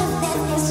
Deus.